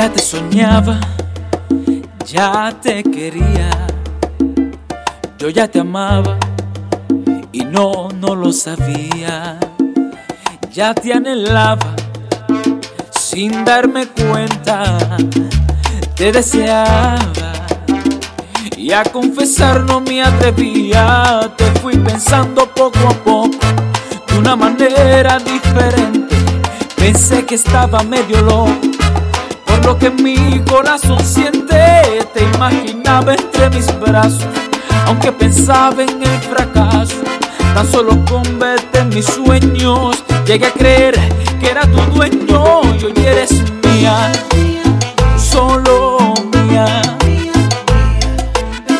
Ya te soñaba, ya te quería, yo ya te amaba y no, no lo sabía. Ya te anhelaba sin darme cuenta, te deseaba y a confesar no me atrevía. Te fui pensando poco a poco de una manera diferente. Pensé que estaba medio loco lo que mi corazón siente. Te imaginaba entre mis brazos, aunque pensaba en el fracaso. Tan solo con verte en mis sueños llegué a creer que era tu dueño y hoy eres mía, solo mía.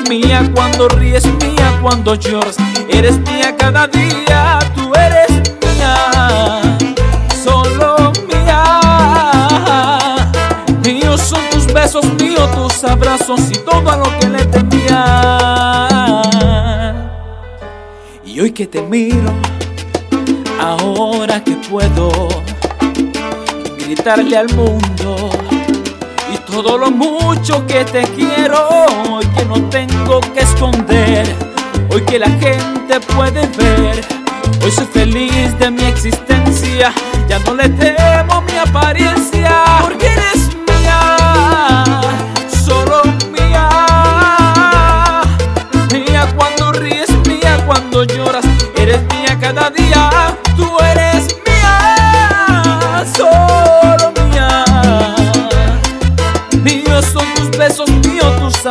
Mía cuando ríes, mía cuando lloras, eres mía cada día, tus abrazos y todo a lo que le temía. Y hoy que te miro, ahora que puedo gritarle al mundo y todo lo mucho que te quiero, hoy que no tengo que esconder, hoy que la gente puede ver, hoy soy feliz de mi existencia, ya no le temo mi apariencia,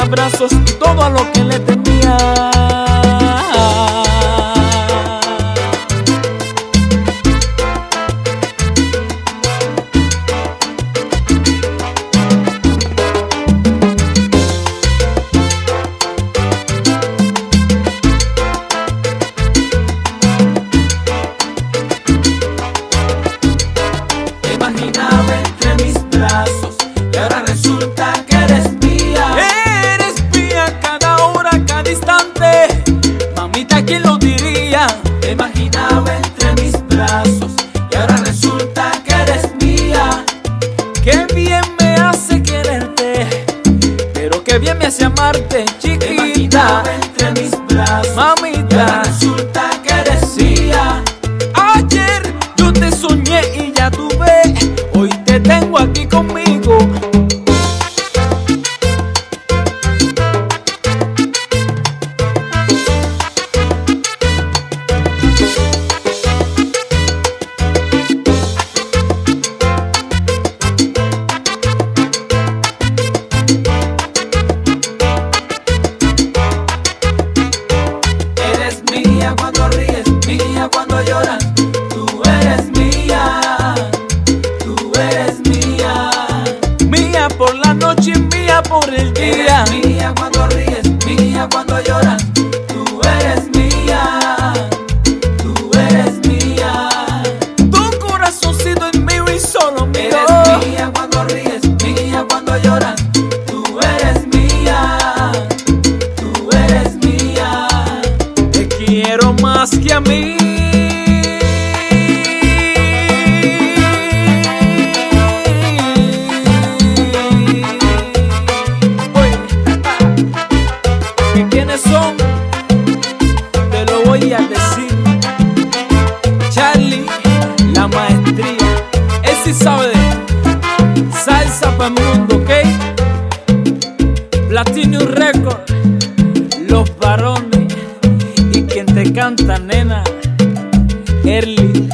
abrazos todo a lo que qué bien me hace amarte, ¿que ¿Quiénes son? Te lo voy a decir. Charlie, la maestría. Él sí sabe de salsa para el mundo, ¿ok? Platinum Record, los varones y quien te canta, nena, Early.